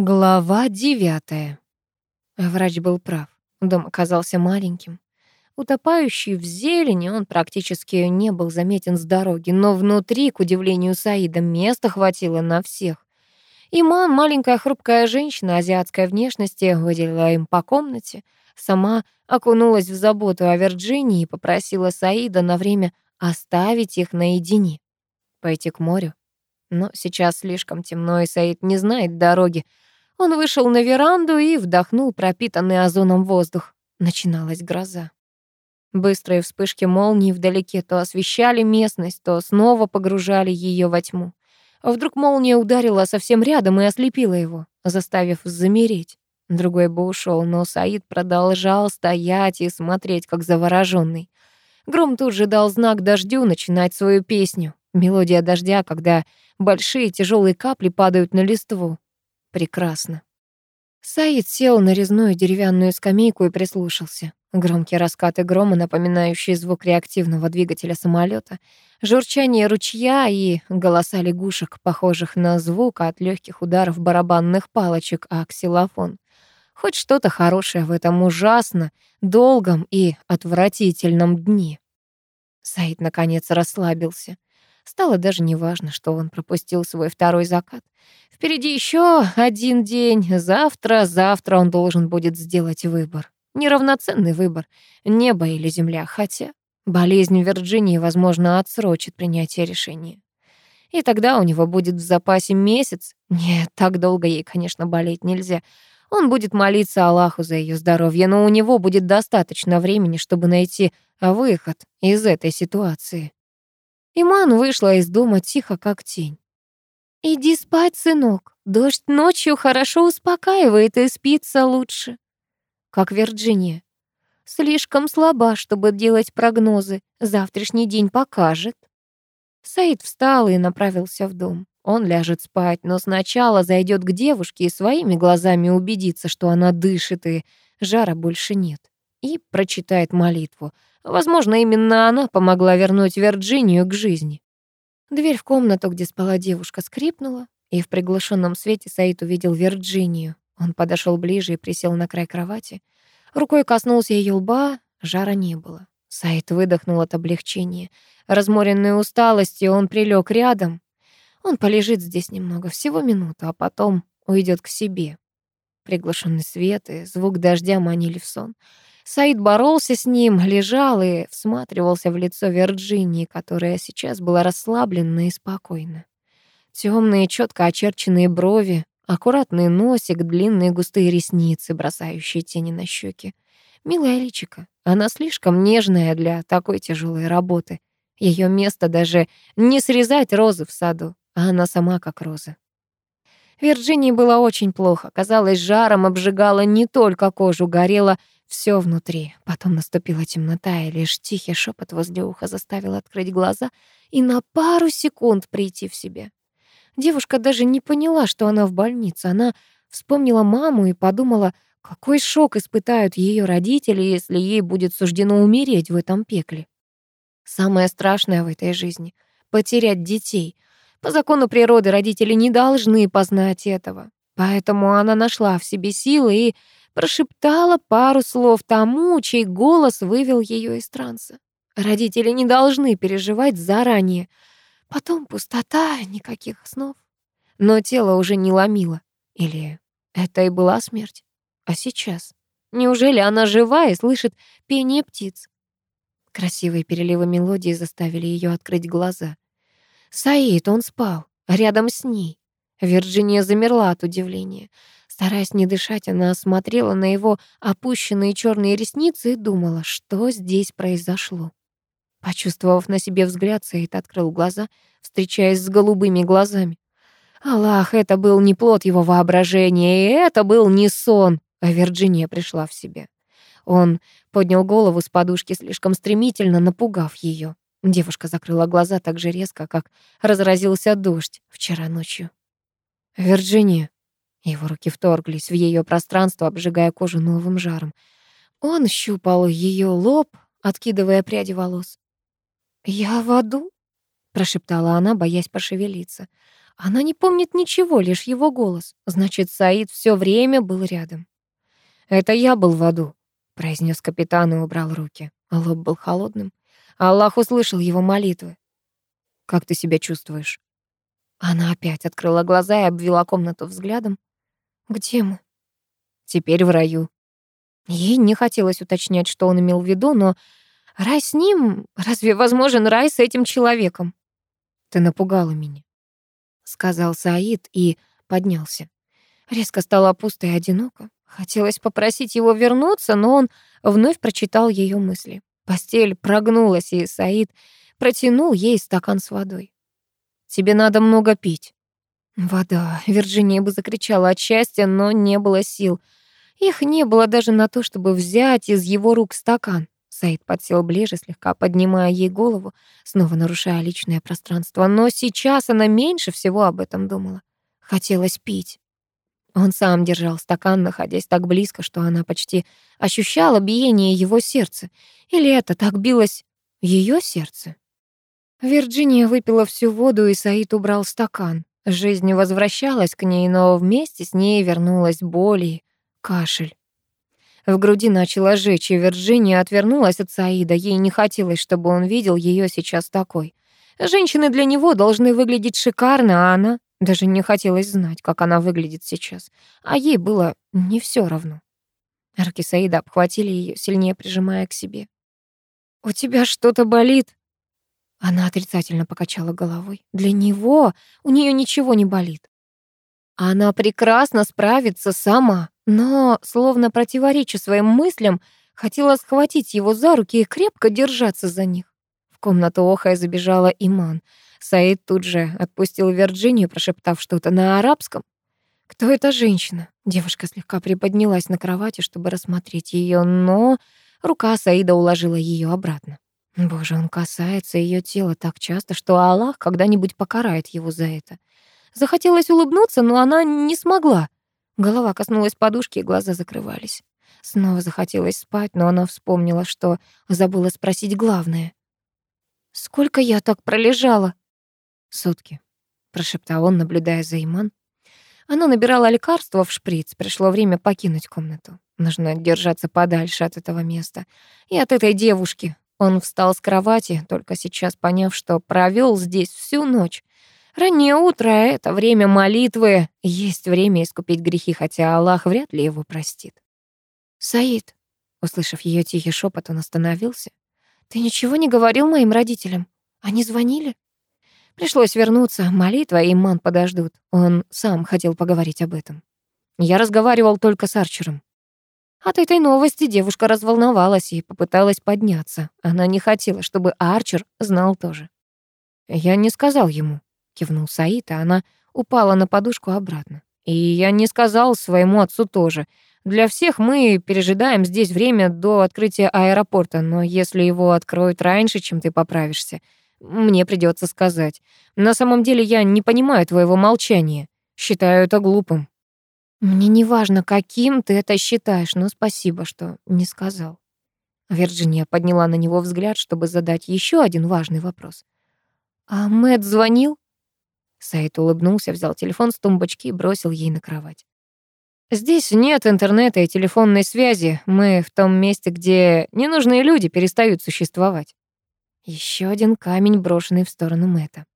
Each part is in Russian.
Глава девятая. Врач был прав. Дом оказался маленьким. Утопающий в зелени, он практически не был заметен с дороги, но внутри, к удивлению Саида, места хватило на всех. Иман, маленькая хрупкая женщина азиатской внешности, выделила им по комнате. Сама окунулась в заботу о Вирджинии и попросила Саида на время оставить их наедине. Пойти к морю. Но сейчас слишком темно, и Саид не знает дороги, он вышел на веранду и вдохнул пропитанный озоном воздух. Начиналась гроза. Быстрые вспышки молний вдалеке то освещали местность, то снова погружали ее во тьму. Вдруг молния ударила совсем рядом и ослепила его, заставив замереть. Другой бы ушел, но Саид продолжал стоять и смотреть, как завороженный. Гром тут же дал знак дождю начинать свою песню. Мелодия дождя, когда большие тяжелые капли падают на листву. Прекрасно. Саид сел на резную деревянную скамейку и прислушался. Громкие раскаты грома, напоминающие звук реактивного двигателя самолета, журчание ручья и голоса лягушек, похожих на звук от легких ударов барабанных палочек а ксилофон. Хоть что-то хорошее в этом ужасно, долгом и отвратительном дне. Саид, наконец, расслабился. Стало даже неважно, что он пропустил свой второй закат. Впереди еще один день. Завтра, завтра он должен будет сделать выбор. Неравноценный выбор. Небо или земля. Хотя болезнь Вирджинии, возможно, отсрочит принятие решения. И тогда у него будет в запасе месяц. Нет, так долго ей, конечно, болеть нельзя. Он будет молиться Аллаху за ее здоровье, но у него будет достаточно времени, чтобы найти выход из этой ситуации. Иман вышла из дома тихо, как тень. «Иди спать, сынок. Дождь ночью хорошо успокаивает и спится лучше». Как Вирджиния. Слишком слаба, чтобы делать прогнозы. Завтрашний день покажет. Саид встал и направился в дом. Он ляжет спать, но сначала зайдет к девушке и своими глазами убедится, что она дышит и жара больше нет. И прочитает молитву — Возможно, именно она помогла вернуть Вирджинию к жизни. Дверь в комнату, где спала девушка, скрипнула, и в приглушенном свете Саид увидел Вирджинию. Он подошел ближе и присел на край кровати. Рукой коснулся ее лба, жара не было. Саид выдохнул от облегчения. Разморенной усталостью он прилег рядом. Он полежит здесь немного, всего минуту, а потом уйдет к себе. Приглушенный свет и звук дождя манили в сон. Саид боролся с ним, лежал и всматривался в лицо Вирджинии, которая сейчас была расслаблена и спокойна. Темные, четко очерченные брови, аккуратный носик, длинные густые ресницы, бросающие тени на щеки. Милая личика, она слишком нежная для такой тяжелой работы. Ее место даже не срезать розы в саду, а она сама как роза. Вирджинии было очень плохо. Казалось, жаром обжигала не только кожу, горела все внутри. Потом наступила темнота, и лишь тихий шепот возле уха заставил открыть глаза и на пару секунд прийти в себя. Девушка даже не поняла, что она в больнице. Она вспомнила маму и подумала, какой шок испытают ее родители, если ей будет суждено умереть в этом пекле. Самое страшное в этой жизни — потерять детей. По закону природы родители не должны познать этого. Поэтому она нашла в себе силы и прошептала пару слов тому, чей голос вывел ее из транса. Родители не должны переживать заранее. Потом пустота, никаких снов. Но тело уже не ломило. Или это и была смерть? А сейчас? Неужели она жива и слышит пение птиц? Красивые переливы мелодии заставили ее открыть глаза. Саид, он спал, рядом с ней. Вирджиния замерла от удивления. Стараясь не дышать, она смотрела на его опущенные черные ресницы и думала, что здесь произошло. Почувствовав на себе взгляд, Саид открыл глаза, встречаясь с голубыми глазами. Аллах, это был не плод его воображения, и это был не сон, а Вирджиния пришла в себя. Он поднял голову с подушки слишком стремительно, напугав ее. Девушка закрыла глаза так же резко, как разразился дождь вчера ночью. «Вирджиния», его руки вторглись в ее пространство, обжигая кожу новым жаром. Он щупал ее лоб, откидывая пряди волос. «Я в аду?» — прошептала она, боясь пошевелиться. Она не помнит ничего, лишь его голос. Значит, Саид все время был рядом. «Это я был в аду», — произнес капитан и убрал руки. Лоб был холодным. Аллах услышал его молитвы. «Как ты себя чувствуешь?» Она опять открыла глаза и обвела комнату взглядом. «Где мы?» «Теперь в раю». Ей не хотелось уточнять, что он имел в виду, но рай с ним? Разве возможен рай с этим человеком? «Ты напугала меня», — сказал Саид и поднялся. Резко стало пусто и одиноко. Хотелось попросить его вернуться, но он вновь прочитал ее мысли. Постель прогнулась, и Саид протянул ей стакан с водой. «Тебе надо много пить». Вода. Вирджиния бы закричала от счастья, но не было сил. Их не было даже на то, чтобы взять из его рук стакан. Саид подсел ближе, слегка поднимая ей голову, снова нарушая личное пространство. Но сейчас она меньше всего об этом думала. Хотелось пить. Он сам держал стакан, находясь так близко, что она почти ощущала биение его сердца. Или это так билось ее сердце? Вирджиния выпила всю воду, и Саид убрал стакан. Жизнь возвращалась к ней, но вместе с ней вернулась боль и кашель. В груди начала жечь, и Вирджиния отвернулась от Саида. Ей не хотелось, чтобы он видел ее сейчас такой. Женщины для него должны выглядеть шикарно, а она даже не хотелось знать, как она выглядит сейчас. А ей было не все равно. Руки Саида обхватили ее, сильнее прижимая к себе. «У тебя что-то болит?» Она отрицательно покачала головой. Для него у нее ничего не болит. Она прекрасно справится сама, но, словно противореча своим мыслям, хотела схватить его за руки и крепко держаться за них. В комнату охая забежала Иман. Саид тут же отпустил Вирджинию, прошептав что-то на арабском. Кто эта женщина? Девушка слегка приподнялась на кровати, чтобы рассмотреть ее, но рука Саида уложила ее обратно. Боже, он касается ее тела так часто, что Аллах когда-нибудь покарает его за это. Захотелось улыбнуться, но она не смогла. Голова коснулась подушки, и глаза закрывались. Снова захотелось спать, но она вспомнила, что забыла спросить главное. «Сколько я так пролежала?» «Сутки», — прошептал он, наблюдая за Иман. Она набирала лекарства в шприц. Пришло время покинуть комнату. Нужно держаться подальше от этого места. И от этой девушки. Он встал с кровати, только сейчас поняв, что провел здесь всю ночь. Раннее утро — это время молитвы. Есть время искупить грехи, хотя Аллах вряд ли его простит. «Саид», — услышав ее тихий шепот, он остановился. «Ты ничего не говорил моим родителям? Они звонили?» Пришлось вернуться, молитва и иман подождут. Он сам хотел поговорить об этом. Я разговаривал только с Арчером. От этой новости девушка разволновалась и попыталась подняться. Она не хотела, чтобы Арчер знал тоже. «Я не сказал ему», — кивнул Саид, а она упала на подушку обратно. «И я не сказал своему отцу тоже. Для всех мы пережидаем здесь время до открытия аэропорта, но если его откроют раньше, чем ты поправишься, мне придется сказать. На самом деле я не понимаю твоего молчания. Считаю это глупым. Мне не важно, каким ты это считаешь, но спасибо, что не сказал. Вирджиния подняла на него взгляд, чтобы задать еще один важный вопрос. «А Мэтт звонил?» Сайт улыбнулся, взял телефон с тумбочки и бросил ей на кровать. «Здесь нет интернета и телефонной связи. Мы в том месте, где ненужные люди перестают существовать». Еще один камень, брошенный в сторону Мэта.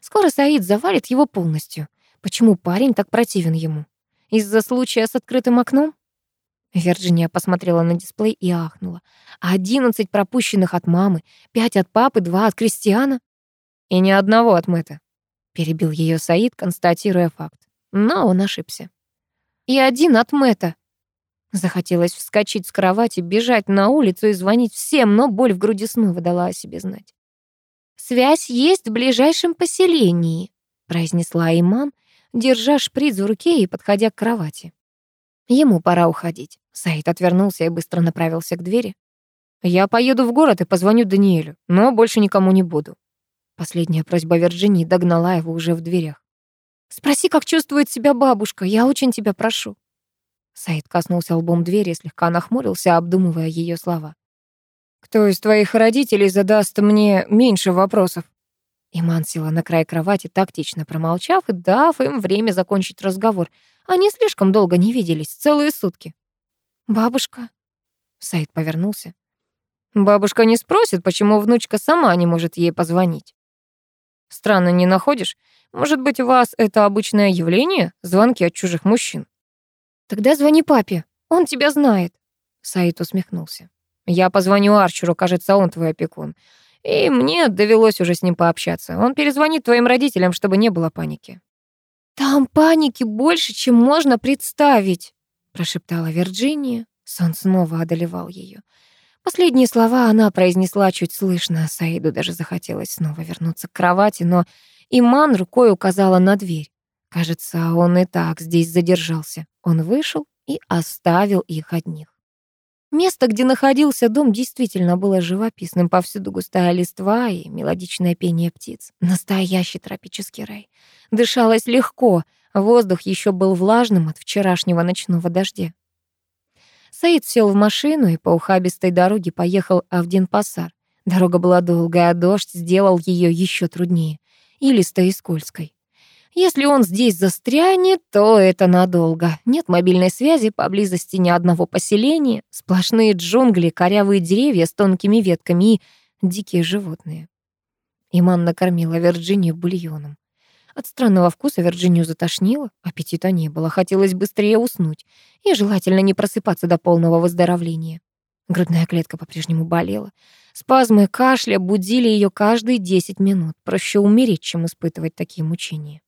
Скоро Саид завалит его полностью. Почему парень так противен ему? Из-за случая с открытым окном? Вирджиния посмотрела на дисплей и ахнула. Одиннадцать пропущенных от мамы, пять от папы, два от Кристиана. И ни одного от Мэта. Перебил ее Саид, констатируя факт. Но он ошибся. И один от Мэта. Захотелось вскочить с кровати, бежать на улицу и звонить всем, но боль в груди снова дала о себе знать. «Связь есть в ближайшем поселении», — произнесла Иман, держа шприц в руке и подходя к кровати. Ему пора уходить. Саид отвернулся и быстро направился к двери. «Я поеду в город и позвоню Даниэлю, но больше никому не буду». Последняя просьба Вирджинии догнала его уже в дверях. «Спроси, как чувствует себя бабушка, я очень тебя прошу». Саид коснулся лбом двери и слегка нахмурился, обдумывая ее слова. «Кто из твоих родителей задаст мне меньше вопросов?» Иман села на край кровати, тактично промолчав и дав им время закончить разговор. Они слишком долго не виделись, целые сутки. «Бабушка?» Саид повернулся. «Бабушка не спросит, почему внучка сама не может ей позвонить». «Странно не находишь? Может быть, у вас это обычное явление? Звонки от чужих мужчин?» «Тогда звони папе, он тебя знает». Саид усмехнулся. «Я позвоню Арчеру, кажется, он твой опекун. И мне довелось уже с ним пообщаться. Он перезвонит твоим родителям, чтобы не было паники». «Там паники больше, чем можно представить», — прошептала Вирджиния. Сон снова одолевал ее. Последние слова она произнесла чуть слышно. Саиду даже захотелось снова вернуться к кровати, но Иман рукой указала на дверь. Кажется, он и так здесь задержался. Он вышел и оставил их одних. Место, где находился дом, действительно было живописным. Повсюду густая листва и мелодичное пение птиц. Настоящий тропический рай. Дышалось легко, воздух еще был влажным от вчерашнего ночного дождя. Саид сел в машину и по ухабистой дороге поехал в Денпасар. Дорога была долгая, а дождь сделал ее еще труднее. И листой и скользкой. Если он здесь застрянет, то это надолго. Нет мобильной связи, поблизости ни одного поселения, сплошные джунгли, корявые деревья с тонкими ветками и дикие животные. Иман накормила Вирджинию бульоном. От странного вкуса Вирджинию затошнило, аппетита не было, хотелось быстрее уснуть и желательно не просыпаться до полного выздоровления. Грудная клетка по-прежнему болела. Спазмы кашля будили ее каждые 10 минут. Проще умереть, чем испытывать такие мучения.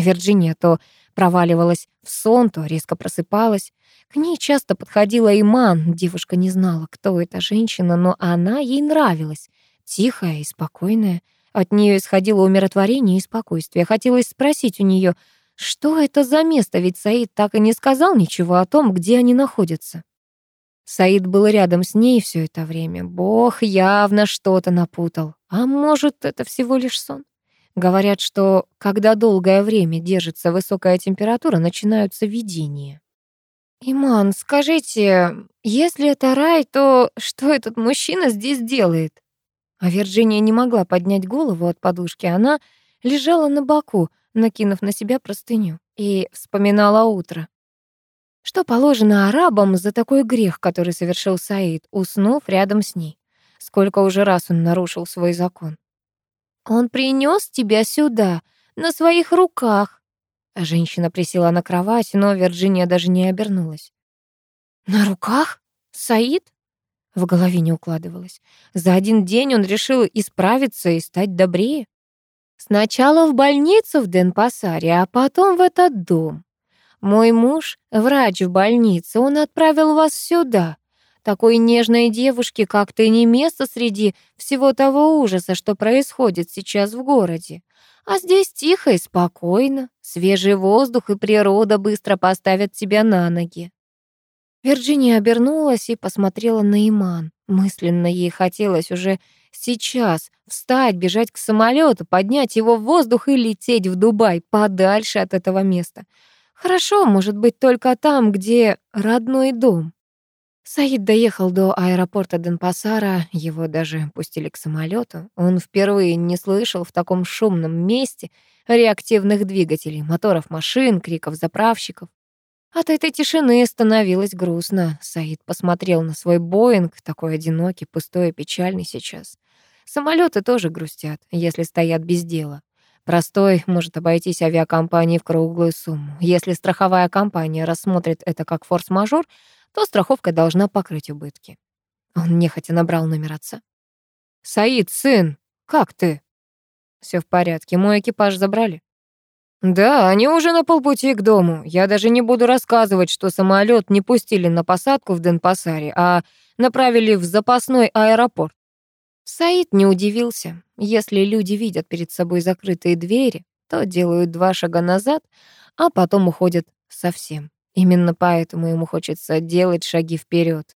Вирджиния то проваливалась в сон, то резко просыпалась. К ней часто подходила Иман. Девушка не знала, кто эта женщина, но она ей нравилась. Тихая и спокойная. От нее исходило умиротворение и спокойствие. Хотелось спросить у нее, что это за место, ведь Саид так и не сказал ничего о том, где они находятся. Саид был рядом с ней все это время. Бог явно что-то напутал. А может, это всего лишь сон? Говорят, что когда долгое время держится высокая температура, начинаются видения. «Иман, скажите, если это рай, то что этот мужчина здесь делает?» А Вирджиния не могла поднять голову от подушки. Она лежала на боку, накинув на себя простыню, и вспоминала утро. Что положено арабам за такой грех, который совершил Саид, уснув рядом с ней? Сколько уже раз он нарушил свой закон? «Он принес тебя сюда, на своих руках». Женщина присела на кровать, но Вирджиния даже не обернулась. «На руках? Саид?» В голове не укладывалось. За один день он решил исправиться и стать добрее. Сначала в больницу в Денпасаре, а потом в этот дом. Мой муж — врач в больнице, он отправил вас сюда. Такой нежной девушке, как ты, не место среди всего того ужаса, что происходит сейчас в городе. А здесь тихо и спокойно. Свежий воздух и природа быстро поставят тебя на ноги. Вирджиния обернулась и посмотрела на Иман. Мысленно ей хотелось уже сейчас встать, бежать к самолету, поднять его в воздух и лететь в Дубай, подальше от этого места. Хорошо, может быть, только там, где родной дом. Саид доехал до аэропорта Денпасара, его даже пустили к самолету. Он впервые не слышал в таком шумном месте реактивных двигателей, моторов машин, криков заправщиков. От этой тишины становилось грустно. Саид посмотрел на свой Боинг, такой одинокий, пустой и печальный сейчас. Самолеты тоже грустят, если стоят без дела. Простой может обойтись авиакомпании в круглую сумму. Если страховая компания рассмотрит это как форс-мажор, то страховка должна покрыть убытки. Он нехотя набрал номер отца. «Саид, сын, как ты?» Все в порядке, мой экипаж забрали». «Да, они уже на полпути к дому. Я даже не буду рассказывать, что самолет не пустили на посадку в Денпасаре, а направили в запасной аэропорт». Саид не удивился. Если люди видят перед собой закрытые двери, то делают два шага назад, а потом уходят совсем. Именно поэтому ему хочется делать шаги вперед.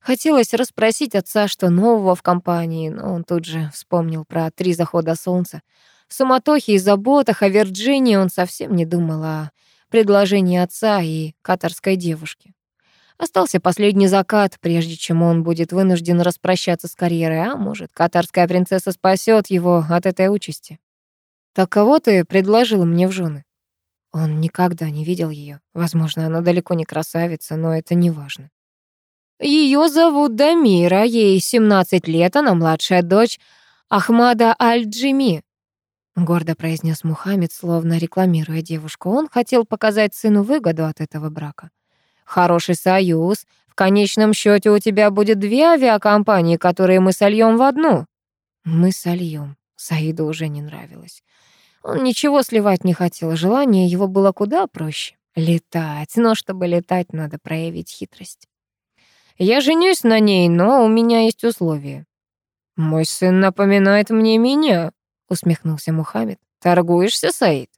Хотелось расспросить отца, что нового в компании, но он тут же вспомнил про три захода солнца. В суматохе и заботах о Вирджинии он совсем не думал о предложении отца и катарской девушки. Остался последний закат, прежде чем он будет вынужден распрощаться с карьерой, а может, катарская принцесса спасет его от этой участи. «Так кого ты предложила мне в жены?» Он никогда не видел ее. Возможно, она далеко не красавица, но это не важно. Ее зовут Дамира, ей 17 лет, она младшая дочь Ахмада Аль-Джими. Гордо произнес Мухаммед, словно рекламируя девушку. Он хотел показать сыну выгоду от этого брака. Хороший союз. В конечном счете у тебя будет две авиакомпании, которые мы сольем в одну. Мы сольем. Саиду уже не нравилось. Он ничего сливать не хотел, желание его было куда проще. Летать, но чтобы летать, надо проявить хитрость. Я женюсь на ней, но у меня есть условия. Мой сын напоминает мне меня, усмехнулся Мухаммед. Торгуешься, Саид?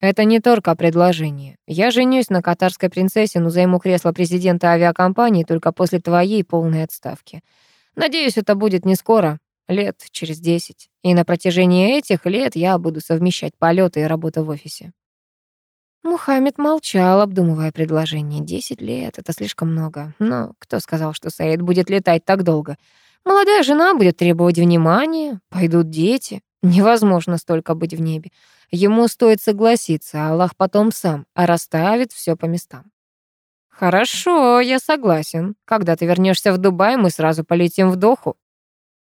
Это не только предложение. Я женюсь на катарской принцессе, но займу кресло президента авиакомпании только после твоей полной отставки. Надеюсь, это будет не скоро, лет через десять. И на протяжении этих лет я буду совмещать полеты и работу в офисе. Мухаммед молчал, обдумывая предложение. Десять лет — это слишком много. Но кто сказал, что Саид будет летать так долго? Молодая жена будет требовать внимания, пойдут дети. Невозможно столько быть в небе. Ему стоит согласиться, Аллах потом сам расставит все по местам. «Хорошо, я согласен. Когда ты вернешься в Дубай, мы сразу полетим в Доху».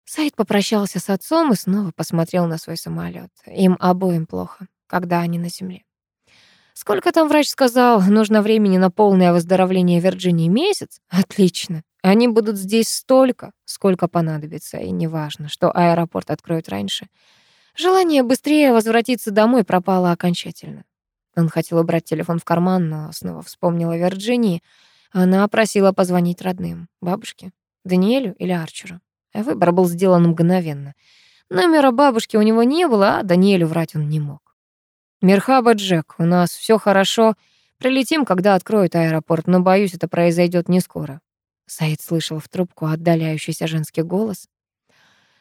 Саид попрощался с отцом и снова посмотрел на свой самолет. Им обоим плохо, когда они на земле. Сколько там врач сказал, нужно времени на полное выздоровление Вирджинии? Месяц? Отлично. Они будут здесь столько, сколько понадобится, и неважно, что аэропорт откроют раньше. Желание быстрее возвратиться домой пропало окончательно. Он хотел убрать телефон в карман, но снова вспомнила Вирджинии. Она просила позвонить родным, бабушке, Даниэлю или Арчеру. Выбор был сделан мгновенно. Номера бабушки у него не было, а Даниэлю врать он не мог. «Мерхаба, Джек, у нас все хорошо. Прилетим, когда откроют аэропорт, но, боюсь, это произойдет не скоро». Саид слышал в трубку отдаляющийся женский голос.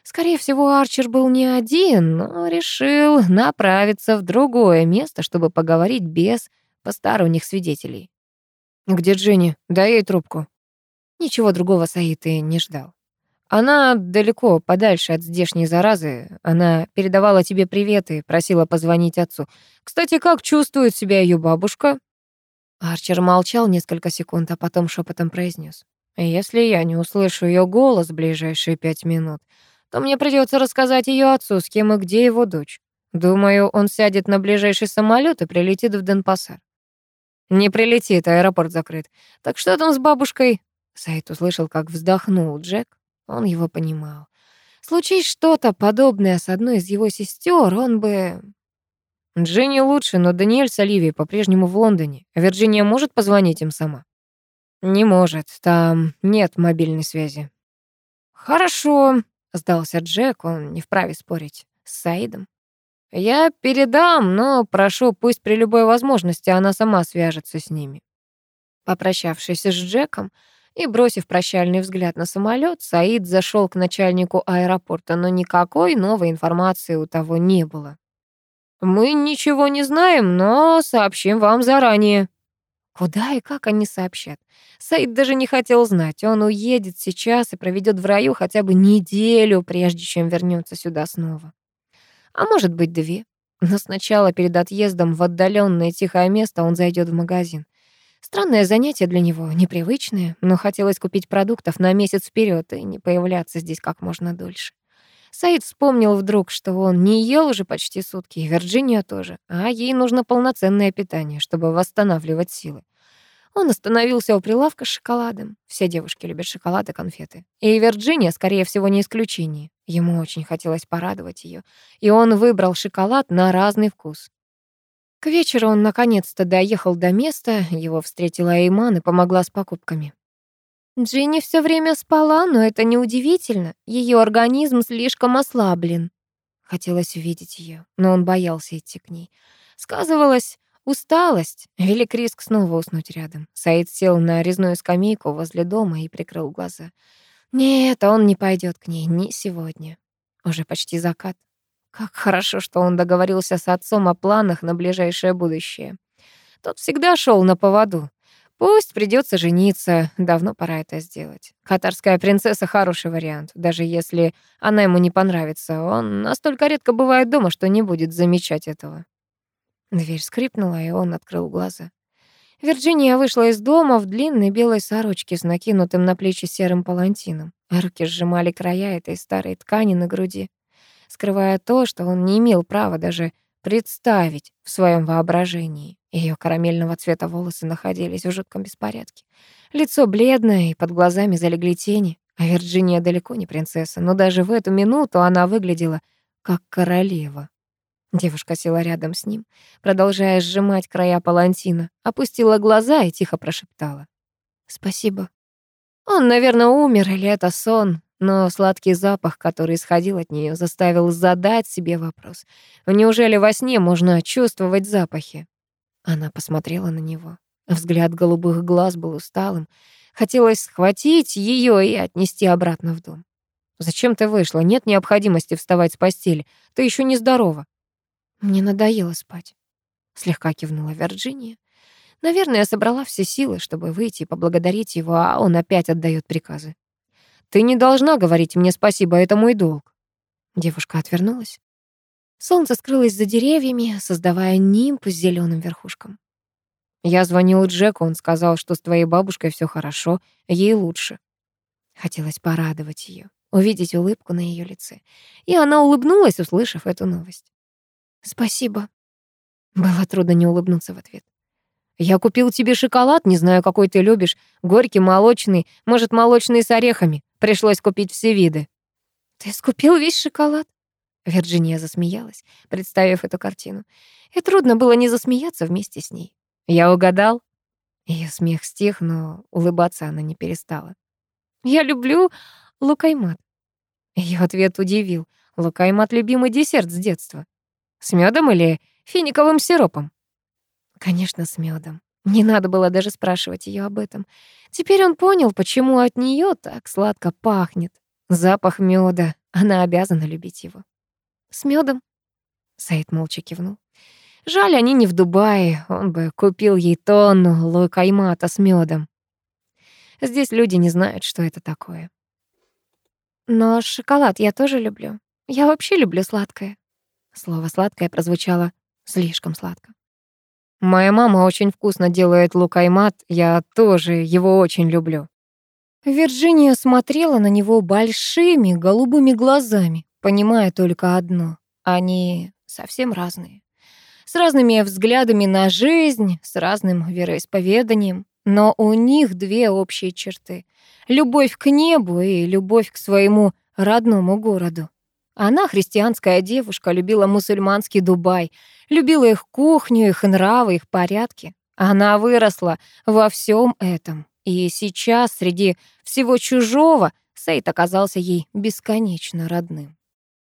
Скорее всего, Арчер был не один, но решил направиться в другое место, чтобы поговорить без посторонних свидетелей. «Где Дженни? Дай ей трубку». Ничего другого Саид и не ждал. Она далеко, подальше от здешней заразы. Она передавала тебе привет и просила позвонить отцу. Кстати, как чувствует себя ее бабушка?» Арчер молчал несколько секунд, а потом шепотом произнес: «Если я не услышу ее голос в ближайшие пять минут, то мне придется рассказать ее отцу, с кем и где его дочь. Думаю, он сядет на ближайший самолет и прилетит в Денпасар». «Не прилетит, аэропорт закрыт. Так что там с бабушкой?» Сайт услышал, как вздохнул Джек. Он его понимал. Случись что-то подобное с одной из его сестер, он бы... Дженни лучше, но Даниэль с Оливией по-прежнему в Лондоне. Вирджиния может позвонить им сама? Не может, там нет мобильной связи. Хорошо, сдался Джек, он не вправе спорить с Саидом. Я передам, но прошу, пусть при любой возможности она сама свяжется с ними. Попрощавшись с Джеком, и, бросив прощальный взгляд на самолет, Саид зашел к начальнику аэропорта, но никакой новой информации у того не было. «Мы ничего не знаем, но сообщим вам заранее». Куда и как они сообщат? Саид даже не хотел знать. Он уедет сейчас и проведет в раю хотя бы неделю, прежде чем вернется сюда снова. А может быть, две. Но сначала перед отъездом в отдаленное тихое место он зайдет в магазин. Странное занятие для него, непривычное, но хотелось купить продуктов на месяц вперед и не появляться здесь как можно дольше. Саид вспомнил вдруг, что он не ел уже почти сутки, и Вирджиния тоже, а ей нужно полноценное питание, чтобы восстанавливать силы. Он остановился у прилавка с шоколадом. Все девушки любят шоколад и конфеты. И Вирджиния, скорее всего, не исключение. Ему очень хотелось порадовать ее, и он выбрал шоколад на разный вкус. К вечеру он наконец-то доехал до места, его встретила Эйман и помогла с покупками. Джинни все время спала, но это неудивительно. Ее организм слишком ослаблен. Хотелось увидеть ее, но он боялся идти к ней. Сказывалась усталость, велик риск снова уснуть рядом. Саид сел на резную скамейку возле дома и прикрыл глаза. Нет, он не пойдет к ней, не сегодня. Уже почти закат. Как хорошо, что он договорился с отцом о планах на ближайшее будущее. Тот всегда шел на поводу. Пусть придется жениться, давно пора это сделать. Катарская принцесса — хороший вариант, даже если она ему не понравится. Он настолько редко бывает дома, что не будет замечать этого. Дверь скрипнула, и он открыл глаза. Вирджиния вышла из дома в длинной белой сорочке с накинутым на плечи серым палантином. Руки сжимали края этой старой ткани на груди, скрывая то, что он не имел права даже представить в своем воображении. Ее карамельного цвета волосы находились в жутком беспорядке. Лицо бледное, и под глазами залегли тени. А Вирджиния далеко не принцесса, но даже в эту минуту она выглядела как королева. Девушка села рядом с ним, продолжая сжимать края палантина, опустила глаза и тихо прошептала. «Спасибо». Он, наверное, умер, или это сон, но сладкий запах, который исходил от нее, заставил задать себе вопрос. Неужели во сне можно чувствовать запахи? Она посмотрела на него. Взгляд голубых глаз был усталым. Хотелось схватить ее и отнести обратно в дом. «Зачем ты вышла? Нет необходимости вставать с постели. Ты еще не здорова». «Мне надоело спать», — слегка кивнула Вирджиния. Наверное, я собрала все силы, чтобы выйти и поблагодарить его, а он опять отдает приказы. «Ты не должна говорить мне спасибо, это мой долг». Девушка отвернулась. Солнце скрылось за деревьями, создавая нимб с зеленым верхушком. Я звонил Джеку, он сказал, что с твоей бабушкой все хорошо, ей лучше. Хотелось порадовать ее, увидеть улыбку на ее лице. И она улыбнулась, услышав эту новость. «Спасибо». Было трудно не улыбнуться в ответ. «Я купил тебе шоколад, не знаю, какой ты любишь. Горький, молочный, может, молочный с орехами. Пришлось купить все виды». «Ты скупил весь шоколад?» Вирджиния засмеялась, представив эту картину. И трудно было не засмеяться вместе с ней. «Я угадал?» Ее смех стих, но улыбаться она не перестала. «Я люблю лукаймат». Ее ответ удивил. Лукаймат — любимый десерт с детства. С медом или финиковым сиропом? Конечно, с медом. Не надо было даже спрашивать ее об этом. Теперь он понял, почему от нее так сладко пахнет. Запах меда. Она обязана любить его. С медом? Саид молча кивнул. Жаль, они не в Дубае. Он бы купил ей тонну лук-аймата с медом. Здесь люди не знают, что это такое. Но шоколад я тоже люблю. Я вообще люблю сладкое. Слово «сладкое» прозвучало слишком сладко. Моя мама очень вкусно делает лук-аймат, я тоже его очень люблю. Вирджиния смотрела на него большими голубыми глазами понимая только одно — они совсем разные. С разными взглядами на жизнь, с разным вероисповеданием, но у них две общие черты — любовь к небу и любовь к своему родному городу. Она, христианская девушка, любила мусульманский Дубай, любила их кухню, их нравы, их порядки. Она выросла во всем этом. И сейчас, среди всего чужого, Сейд оказался ей бесконечно родным.